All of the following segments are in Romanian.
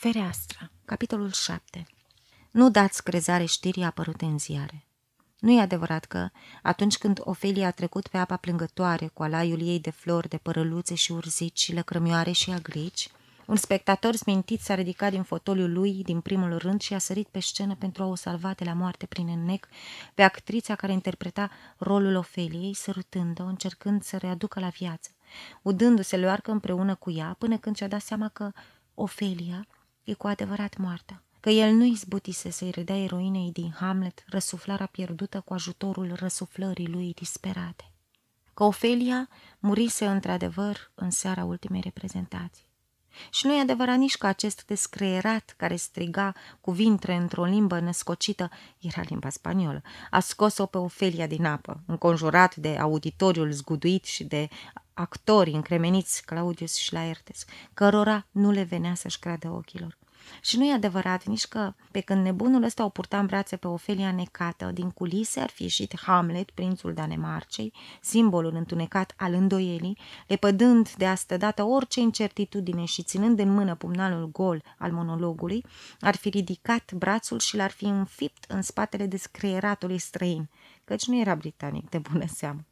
Fereastra, capitolul 7 Nu dați crezare știrii apărute în ziare. Nu e adevărat că, atunci când Ofelia a trecut pe apa plângătoare cu alaiul ei de flori, de părăluțe și urzici și lăcrămioare și aglici, un spectator smintit s-a ridicat din fotoliul lui din primul rând și a sărit pe scenă pentru a o salva de la moarte prin înnec pe actrița care interpreta rolul Ofeliei, sărutând-o, încercând să readucă la viață, udându-se loarcă împreună cu ea până când și-a dat seama că Ofelia e cu adevărat moartă că el nu izbutise să-i redea eroinei din Hamlet răsuflarea pierdută cu ajutorul răsuflării lui disperate. Că Ofelia murise într-adevăr în seara ultimei reprezentații. Și nu e adevărat nici că acest descreierat care striga cuvinte într-o limbă născocită, era limba spaniolă, a scos-o pe Ofelia din apă, înconjurat de auditoriul zguduit și de actori încremeniți Claudius și Laertes, cărora nu le venea să-și creadă ochilor. Și nu e adevărat nici că, pe când nebunul ăsta o purta în brațe pe Ofelia necată, din culise ar fi ieșit Hamlet, prințul Danemarcei, simbolul întunecat al îndoielii, lepădând de astă dată orice incertitudine și ținând în mână pumnalul gol al monologului, ar fi ridicat brațul și l-ar fi înfipt în spatele descreieratului străin, căci nu era britanic de bună seamă.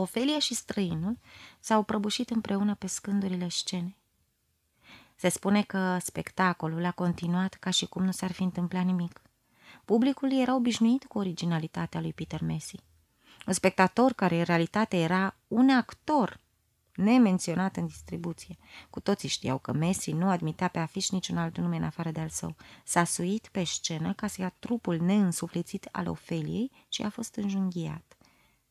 Ofelia și străinul s-au prăbușit împreună pe scândurile scenei. Se spune că spectacolul a continuat ca și cum nu s-ar fi întâmplat nimic. Publicul era obișnuit cu originalitatea lui Peter Messi. Un spectator care în realitate era un actor nemenționat în distribuție. Cu toții știau că Messi nu admitea pe afiș niciun alt nume în afară de al său. S-a suit pe scenă ca să ia trupul neînsuflețit al Ofeliei și a fost înjunghiat.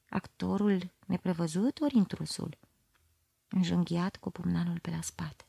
Actorul neprevăzut ori intrusul? Înjunghiat cu pumnalul pe la spate.